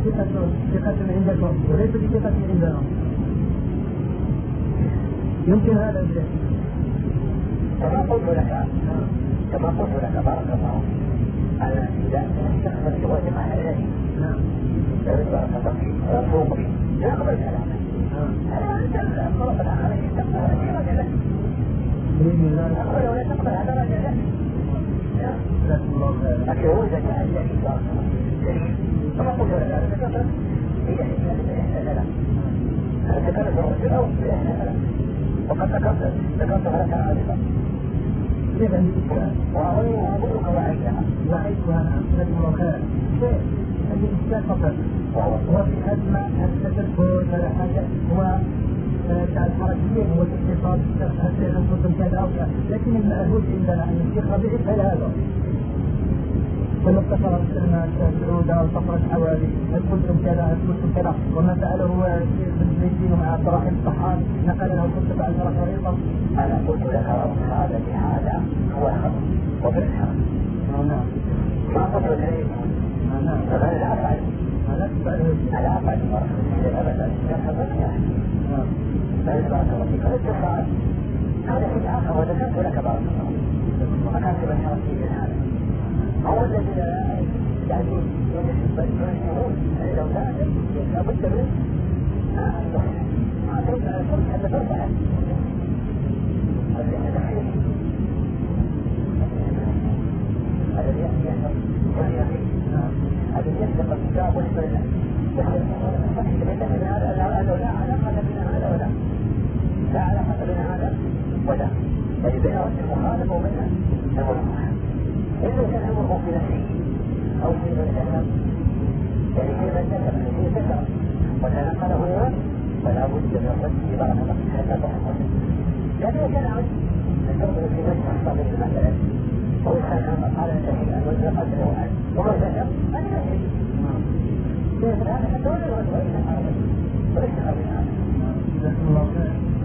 ثقة عندكم وليس بثقة عندنا يمكن هذا كما قلت لك كما قلت لك بارك الله أن إذا استخدمت وجه عليه نعم نعم لكن وقد ذكرت ذكرت لك عارفة كيف عندي اشكال وأقولك وعيها رايتها نعم اشكال فقط هو في أزمة هل تدخل ولا حاجة هو بتاع الحركيين هو الاتصال هل انفسهم كذا أو كذا لكن المأهول ان الشيخ ربيع يفعل هذا ثم اتصل بالسلمان سعودة وصفرة حوالي هل قلتم كذا هل قلتم كذا وما فعله الشيخ بن زيدين مع الرحيم الطحان نقل له كتب عن خريطة أنا قلت لك هذا بهذا هو الحق وبالحق نعم ما قلت لك هذا شيء آخر وذكرت لك الله ومكاتب الحركية هذا هو الذي يعني لو كان لابد منه ما كيف حتى ترفع الذي يأتي الذي يسبق علاقة بين هذا ولا لا علاقة بين هذا ولا بل بين المخالف وبين المخالف إذا كان أمره في نفسه أو في من ذكر يعني في من ذكر في ذكر وتنقله هو فلا بد من الرد فيك حتى تحصل لكن كان عن الأمر في من تحصل مثلا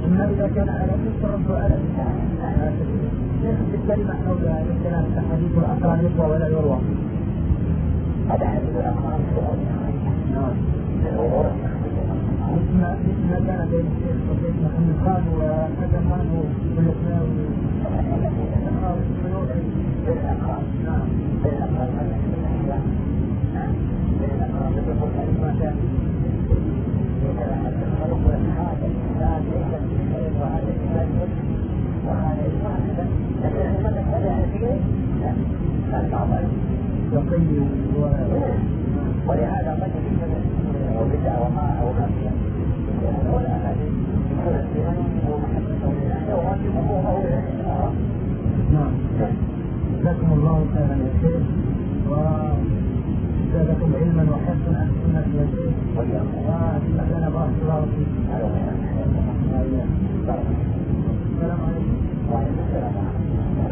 اما اذا كان على يترد على نفس الكلمة حول الكلام حديث الاقران يقوى ولا يروى هذا حديث الأقران نعم مثل ما كان بين الشيخ الشيخ محمد خان وحسن خان والاسماوي بالأقران نعم بالأقران بالأقران بالأقران ما كان يتبعث الخلق والحاجة الإنسان ليس بشيء وهذا الإنسان يمشي وهذا الإنسان لكن المدى هذا فيه لا هذا بعض يطيب ولهذا قد يكون بدعة وما أو ما ولا أحد نعم. جزاكم الله خيرا يا شيخ وزادكم علما وحفظا سنة يا شيخ. وأتمنى لنا بارك الله فيك. السلام عليكم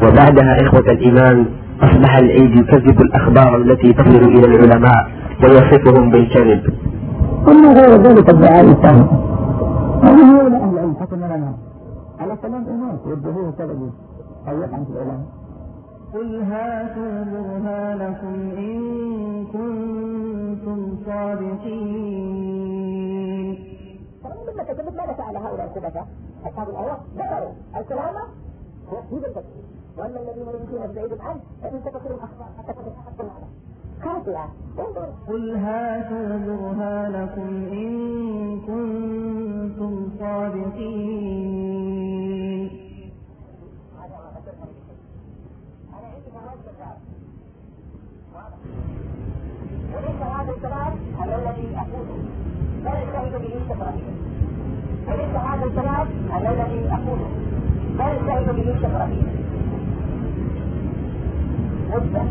وبعدها إخوة الإيمان أصبح العيد يكذب الأخبار التي تصل إلى العلماء ويصفهم بالكذب. ثم غير ذلك الدعاء. الثاني هذه هو أهل العلم حكم لنا. على كلام الناس والجهود سببه أو يطعن في العلماء قل هاتوا برهانكم إن كنتم صادقين لما تكلمت ماذا فعل هؤلاء الخبثاء أصحاب الآيات ذكروا الكلامة يكفي بالتكفير وأما الذين يمكن بعيد عنه فإن تكفر الأخبار قل هاتوا برهانكم إن كنتم صادقين وليس هذا الكلام الذي أقوله. بل شهد به إبراهيم وليس هذا الكلام الذي أقوله. بل شهد به إبراهيم مدة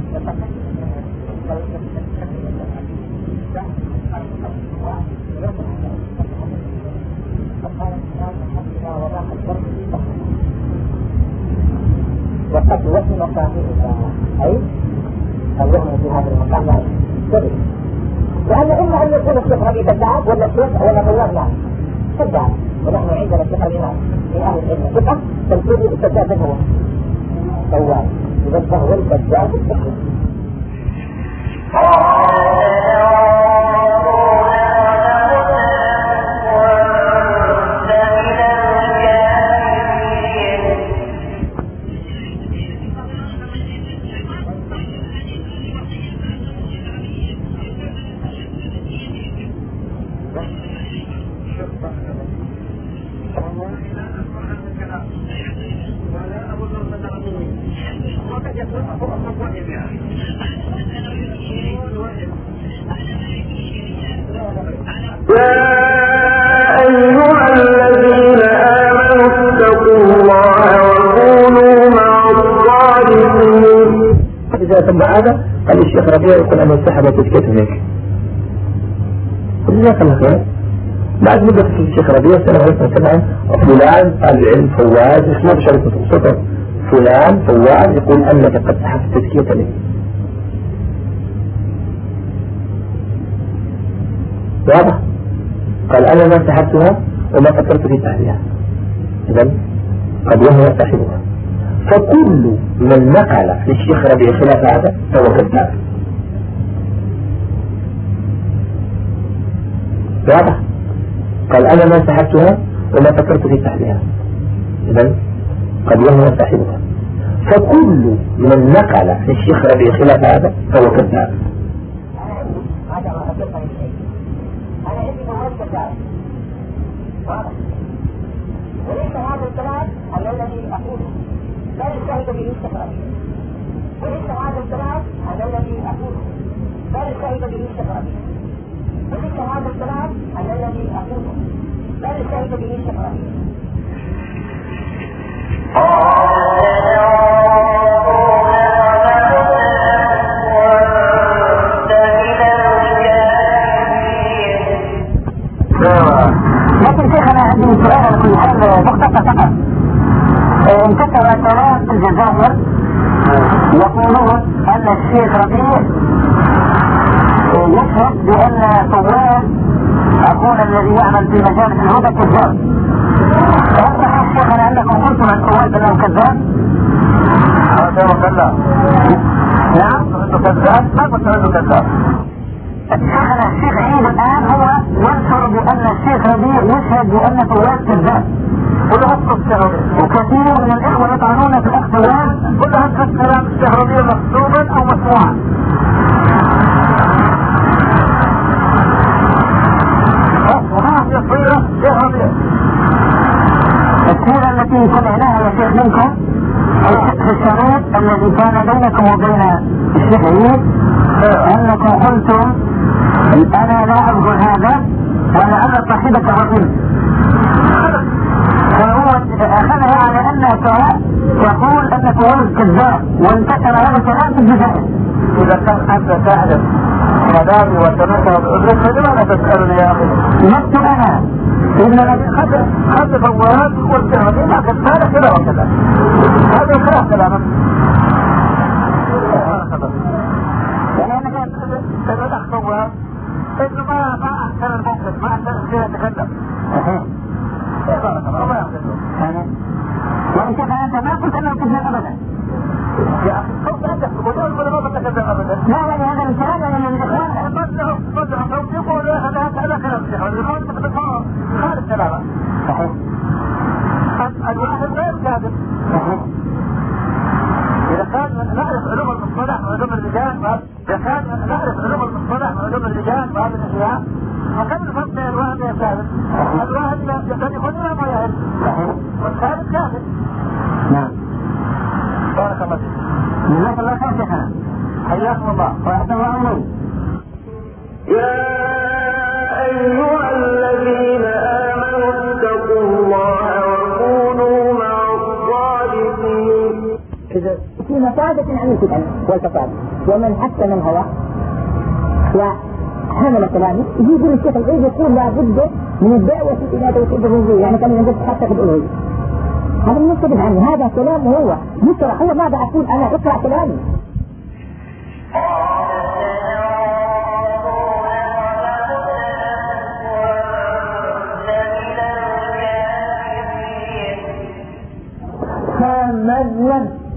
وقد وهم صاحبها أي؟ الوهم في هذا المقام لا. كذب لأن إما أن يكون ربي كذاب ولا الشيخ ولا لا. كذاب. ونحن عندنا الإمام من أهل العلم. ثقة. تنفيذ الكذاب هو. سواء. إذا فهو الكذاب التحريم ثم هذا قال الشيخ ربيع يقول أنا تسكته هيك. جزاك الله خير بعد مدة الشيخ ربيع سنة ثلاثة سبعة فلان طالب العلم فواز اسمه بشركة السلطة فلان فواز يقول أنك قد سحبت تزكية لي. واضح؟ قال أنا ما سحبتها وما فكرت في تحليلها إذا قد وهو صاحبها فكل من نقل للشيخ ربيع خلاف هذا فهو كذاب واضح؟ قال أنا ما سحبتها وما فكرت في تحليلها. إذا قد وهو صاحبها فكل من نقل للشيخ ربيع خلاف هذا فهو كذاب وليس هذا الكلام الذي أقوله لا يشاهد به استقرار وليس هذا الكلام الذي أقوله لا يشاهد به استقرار وليس هذا الكلام الذي أقوله لا يشاهد به استقرار كذاب هل شيخنا أنكم قلتم بانه كذاب؟ هذا نعم. انه كذاب؟ ما قلت انه كذاب شيخنا الشيخ عيد الان هو ينشر بان الشيخ ربيع يشهد بان طوال كذاب وكثير من الاخوة يطعنون في الاخ فلان كل هذا الكلام الشهرية مكتوبا أو مسموعا وما هي صيغة شهرية السيرة التي سمعناها يا شيخ منكم في الشريط الذي كان بينكم وبين الشيخ عيد انكم قلتم أنا لا أقول هذا ولعل صاحبك الرقيب فهو اخذها على انك يقول انك ولد كذاب وانتشر هذا إذا كان أنت تعرف كلامي وسمعته بأذنك فلماذا تسألني يا أخي؟ لست أنا. إن خد فوات والكلام ما كان كذا وكذا هذا خلاف كلامك يعني أنا كان تبدأ فوات إنه ما ما أحسن الموقف ما أحسن الشيء يتكلم بارك الله ما يحسن وإن شاء أنت ما قلت أنه كذاب ابدا. في مساعدة عن الفتن والفساد ومن حسن من هوى. وحمل كلامه يجي الشيخ العيد يقول لابد من الدعوة إلى توحيد الربوبية يعني كان ينزل حتى في الألوهية هذا المنتبه عنه هذا كلامه هو. يشرح هو ماذا أقول؟ أنا أقرأ كلامي. كاملا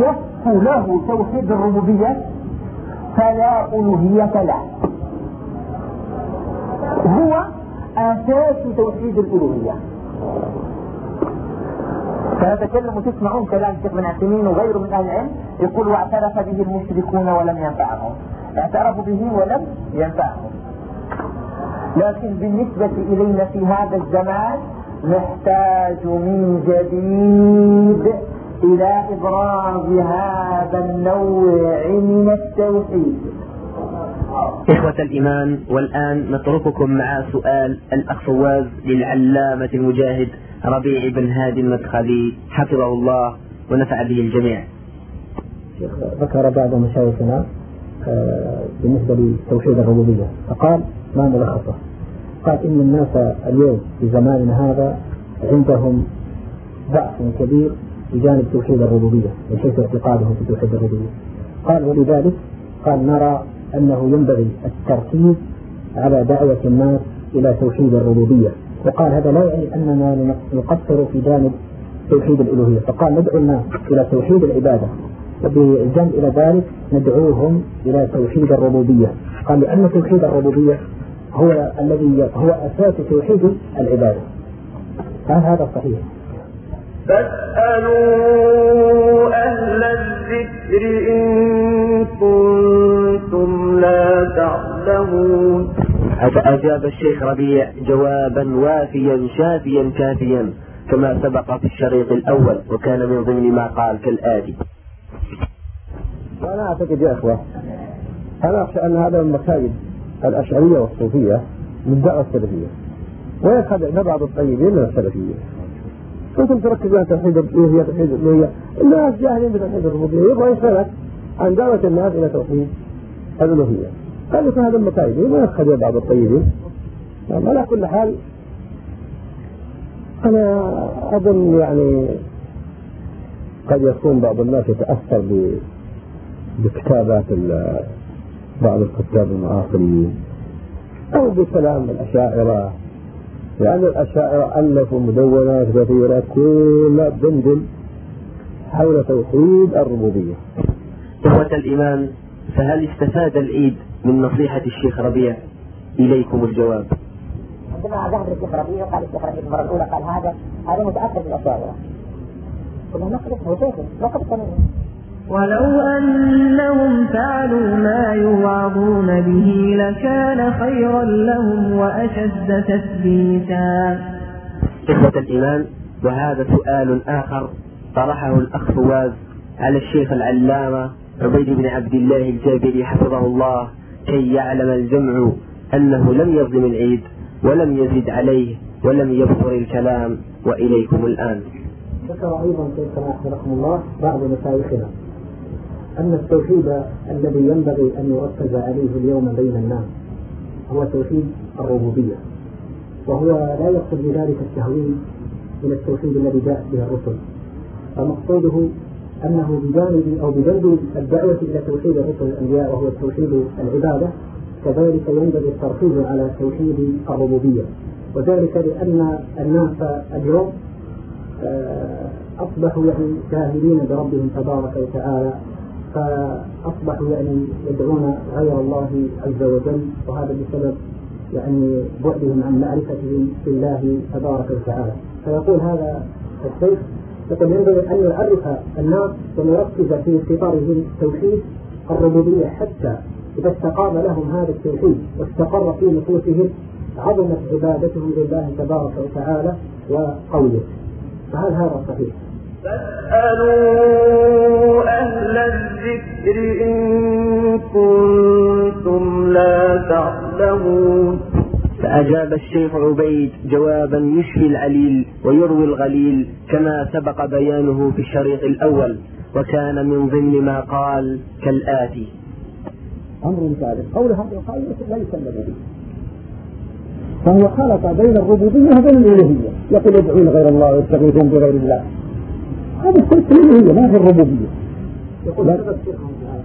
يصف له توحيد الربوبية فلا ألوهية له. هو أساس توحيد الألوهية. فنتكلم وتسمعون كلام الشيخ بن عثيمين وغيره من أهل العلم يقول واعترف به المشركون ولم ينفعهم. اعترفوا به ولم ينفعهم. لكن بالنسبة إلينا في هذا الزمان نحتاج من جديد إلى إبراز هذا النوع من التوحيد. إخوة الإيمان والآن نترككم مع سؤال الأخ فواز للعلامة المجاهد ربيع بن هادي المدخلي حفظه الله ونفع به الجميع. ذكر بعض مشايخنا آه، بالنسبة لتوحيد الربوبية. فقال ما ملخصه قال إن الناس اليوم في زماننا هذا عندهم ضعف كبير بجانب توحيد الربوبية من حيث اعتقادهم في توحيد الربوبية. قال ولذلك قال نرى أنه ينبغي التركيز على دعوة الناس إلى توحيد الربوبية. وقال هذا لا يعني أننا نقصر في جانب توحيد الألوهية فقال ندعو الناس إلى توحيد العبادة وبالجنب إلى ذلك ندعوهم إلى توحيد الربوبية. قال لأن توحيد الربوبية هو الذي هو أساس توحيد العبادة. هذا صحيح؟ فاسألوا أهل الذكر إن كنتم لا تعلمون. أجاب الشيخ ربيع جوابا وافيا شافيا كافيا كما سبق في الشريط الأول وكان من ضمن ما قال كالآتي. وأنا أعتقد يا إخوة أنا أخشى أن هذا من مكايد الأشعرية والصوفية من الدعوة السلفية ويخدع بعض الطيبين من السلفية كنتم تركزون على توحيد الالوهيه توحيد الالوهيه الناس جاهلين بتوحيد الربوبية يبغى يسألك عن دعوة الناس إلى توحيد. الالوهيه هذا المكايدين ويخدع بعض الطيبين. نعم، على كل حال أنا أظن يعني قد يكون بعض الناس يتأثر ب بكتابات بعض الكتاب المعاصرين أو بكلام الأشاعرة. لأن الأشاعرة ألفوا مدونات كثيرة كلها تدندن حول توحيد الربوبية. إخوة الإيمان فهل استفاد العيد من نصيحة الشيخ ربيع؟ إليكم الجواب. عندما ذهب الشيخ ربيع وقال الشيخ ربيع المرة الأولى قال هذا هذا متأثر بالأشاعرة. قلنا نقلب هو شيخ نقلب ولو أنهم فعلوا ما يوعظون به لكان خيرا لهم وأشد تثبيتا. إخوة الإيمان وهذا سؤال آخر طرحه الأخ فواز على الشيخ العلامة عبيد بن عبد الله الجابري حفظه الله كي يعلم الجمع أنه لم يظلم العيد ولم يزد عليه ولم يبصر الكلام. وإليكم الآن. ذكر أيضا شيخنا رحمه الله بعض مشايخنا. أن التوحيد الذي ينبغي أن يركز عليه اليوم بين الناس هو توحيد الربوبية وهو لا يقصد بذلك التهويل من التوحيد الذي جاءت به الرسل. فمقصوده أنه بجانب أو بجانب الدعوة إلى توحيد الرسل الأنبياء وهو توحيد العبادة كذلك ينبغي التركيز على توحيد الربوبية. وذلك لأن الناس اليوم آه، أصبحوا يعني جاهلين بربهم تبارك وتعالى. فأصبحوا يعني يدعون غير الله عز وجل وهذا بسبب يعني بعدهم عن معرفتهم بالله تبارك وتعالى فيقول هذا الشيخ يقول ينبغي أن يعرف الناس ويركز في خطابهم توحيد الربوبية حتى إذا استقام لهم هذا التوحيد واستقر في نفوسهم عظمت عبادتهم لله تبارك وتعالى وقوله فهل هذا صحيح؟ فاسألوا أهل الذكر إن كنتم لا تعلمون. فأجاب الشيخ عبيد جوابا يشفي العليل ويروي الغليل كما سبق بيانه في الشريط الأول وكان من ضمن ما قال كالآتي. أمر ثالث قول هذه القائمة لا يسلم به. فهو خلط بين الربوبية وبين الألوهية يقول ادعون غير الله ويستغيثون بغير الله. هذا كل الألوهية ما في الربوبية. يقول لا.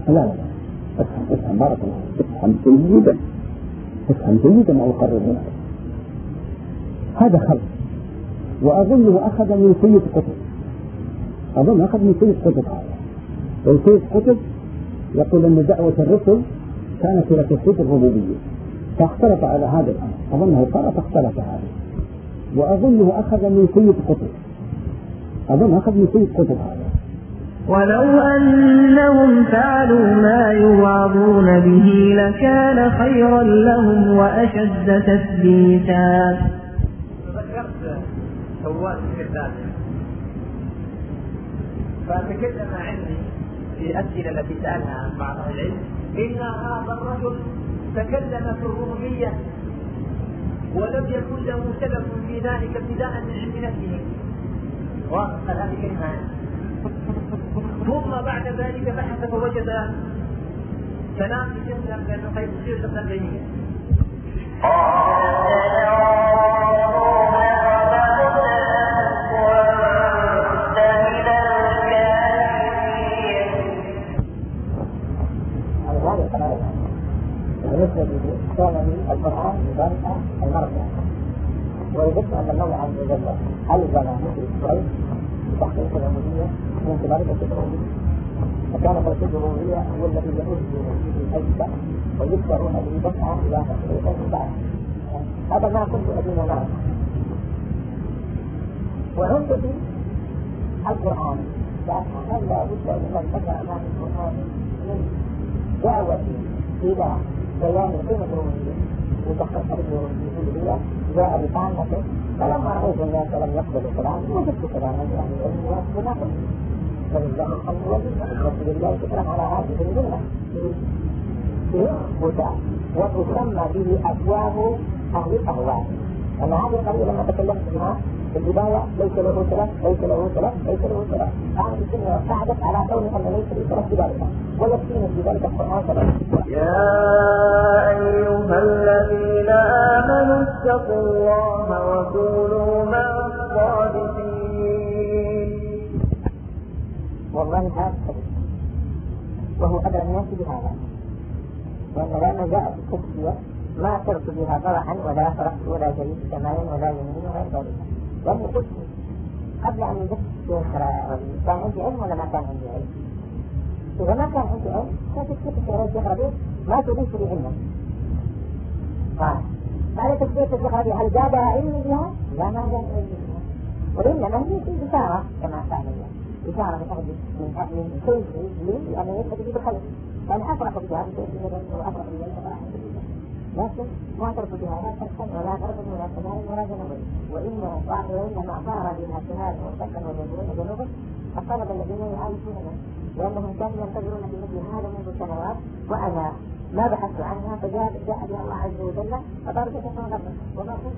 لا لا. افهم افهم بارك الله افهم جيدا افهم جيدا ما أقرر هنا. هذا خلق. وأظنه أخذ من سيد قطب. أظن أخذ من سيد قطب هذا. وسيد قطب يقول أن دعوة الرسل كانت إلى توحيد الربوبية. فاختلط على هذا الأمر. أظنه قال فاختلط هذا وأظنه أخذ من سيد قطب. أظن أخذ من سيد قطب هذا. ولو أنهم فعلوا ما يوعظون به لكان خيرا لهم وأشد تثبيتا. فتكلم عني في الأسئلة التي سألها بعض أهل العلم. إن هذا الرجل تكلم في الربوبية ولم يكن له سبب في ذلك ابتداء من عند نفسه. واضح هذه كلمة ثم بعد ذلك بحث فوجد كلام شيخ لأنه قد يصير شيخ تيمية بالنسبة ويجب أن الله عز وجل. ألزم مثل قريش بتحقيق العبودية من كبار الربوبية فكان توحيد الربوبية هو الذي يؤذي به الأجزاء ويذكرون به دفعا إلى تحقيق بعد. هذا ما كنت أدين معه وعندي القرآن. فأفهم لا بد أن تقرأ ما في القرآن. من دعوة إلى بيان قيمة الربوبية وتحقيق الربوبية جاء بطعنته فلما رأيت الناس لم يقبلوا كلامه وجدت كلاما يعني الناس منافق فلله الحمد والمنة لله شكرا على هذه المنة يثبت وتسمى به أبواب أهل الأهواء أن هذه القضية لما تكلمت بها البداية ليس له سلف ليس له سلف ليس له سلف هذه الدنيا ساعدت على كون أن ليس له سلف في ذلك ويكفيني في ذلك القرآن يا أيها الذين آمنوا اتقوا الله وكونوا مع الصادقين. والله هذا وهو أدرى الناس بهذا. وأن لما جاءت التزكية ما صرت بها فرحا ولا فرحت ولا جريت كمال ولا يمين وغير ذلك لأني قلت قبل أن يجد الشيخ كان عندي علم ولا ما كان عندي علم؟ إذا ما كان عندي علم كانت تكتب الشيخ ربيع ما تضيف لي علما. قال بعد تكبير الشيخ ربيع هل جابها علمي بها؟ لا ما جاب علمي بها وإنما هي في إشارة كما قال الله من أهل من من كل لي لأنه يثبت به بالخلق فأنا أفرح بهذا وأفرح بذلك فرحا لكن ما ترفض بها لا شرقا ولا غربا ولا شمالا ولا جنوبا وان وإنما صار بها شمال وشرقا وجنوبا فطلب الذين يعايشوننا لانهم كانوا ينتظرون بمثل هذا منذ سنوات وأنا ما بحثت عنها فجاء جاء بها الله عز وجل شرقا وغربا وما كنت؟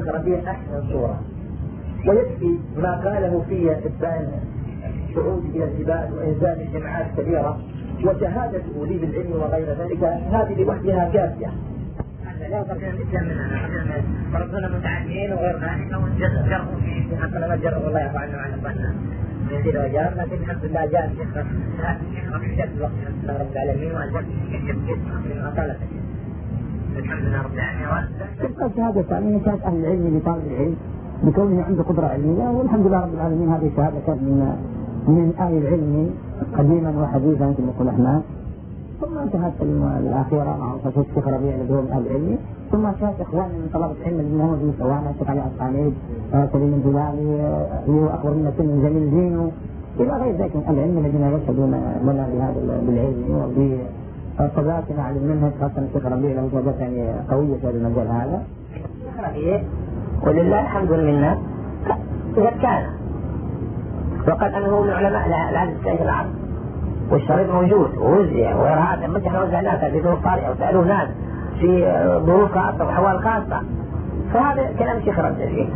الشيخ ربيع أحسن صورة. ويكفي ما قاله في إبان صعود إلى الجبال وإنزال الجماعات الكبيره وشهادته لي بالعلم وغير ذلك هذه لوحدها كافية. لا بين الاسلام من فرقنا متعدين وغير ذلك وجربوا في حقنا ما جربوا الله يرفع عنا وعن من ذي وجار لكن الحمد لله جاء الشيخ الشيخ رب العالمين وانزل من اطاله الحمد شهادة ثانية كانت أهل العلم لطالب العلم بكونه عنده قدرة علمية والحمد لله رب العالمين هذه شهادة كانت من من أهل العلم قديما وحديثا كما يقول أحمد. ثم شهادة الأخيرة مع الشيخ ربيع اللي هو من أهل العلم. ثم شهادة إخواننا من طلبة العلم اللي هم بن سوانا الشيخ علي الصالح سليم الجبالي اللي هو أكبر منا سن جميل دينه إلى غير ذلك من العلم الذين يشهدون لنا بهذا بالعلم وبصداقتنا على المنهج خاصة الشيخ ربيع له شهادات يعني قوية في المجال هذا. الشيخ ولله الحمد والمنة إذا كان. وقد أنه من علماء العهد السائل العرب والشريط موجود. ووزع وهذا مش إحنا وزعناه في ظروف طارئة وسألوه ناس في ظروف خاصة وأحوال خاصة. فهذا كلام شيخ ربيع.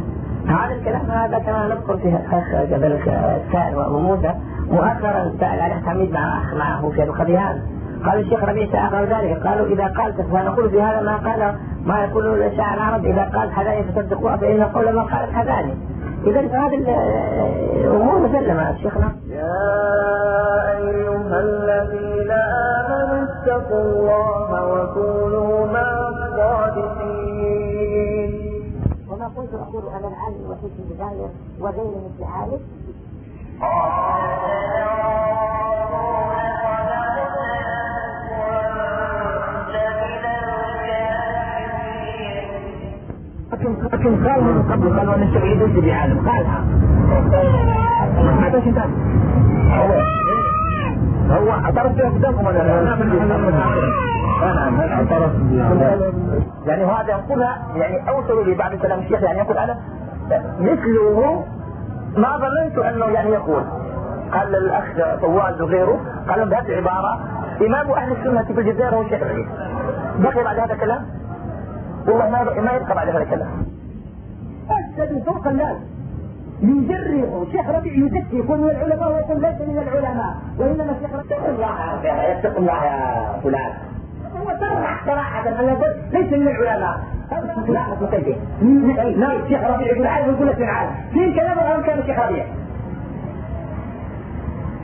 هذا الكلام هذا كما نذكر في الاخ قبل السائل وأبو موسى. مؤخرا سأل عليه حميد مع اخ معه في القضيان قال الشيخ ربيع سأقل ذلك. قالوا إذا قال فنقول بهذا ما قال ما يقول الشاعر العرب إذا قال حذاني فصدقوها فان قول ما قالت حذاني إذا فهذه الأمور مسلمة شيخنا. يا أيها الذين آمنوا اتقوا الله وكونوا مع الصادقين. وما كنت أقول أنا العالم الوحيد في الجزائر وغير مثل عالم لكن لكن قال من قبل قال وأنا الشرعي ضد بعالم قالها ما إيش انت هو. اعترف بها قدامكم؟ أنا يعني هذا يقولها يعني اوصلوا لي بعد كلام الشيخ يعني يقول أنا مثله ما ظننت أنه يعني يقول. قال الأخ فواز وغيره قال بهذه العباره إمام أهل السنة في الجزائر هو الشيخ بقي بعد هذا الكلام والله ما ما يبقى بعد هذا الكلام. أسد فوق الناس. يجرئ شيخ ربيع يزكي يكون من العلماء ويقول ليس من العلماء وإنما الشيخ ربيع اتق الله اتق الله يا فلان. هو صرح صراحة أنا قلت ليس من العلماء. لا متكلم نعم الشيخ ربيع يقول عالم يقول لك عالم في كلام غير كان الشيخ ربيع.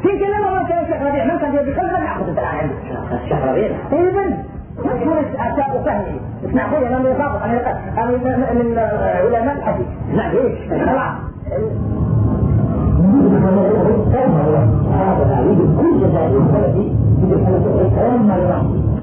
في كلام غير كان الشيخ ربيع. من كان يبي؟ قلبا نأخذ الكلام عندك الشيخ ربيع. اذا مشهورة آثار فهمي مش معقولة أنا من أنا من علماء الحديث لا ليش؟ أنا كل جزائر السلفي في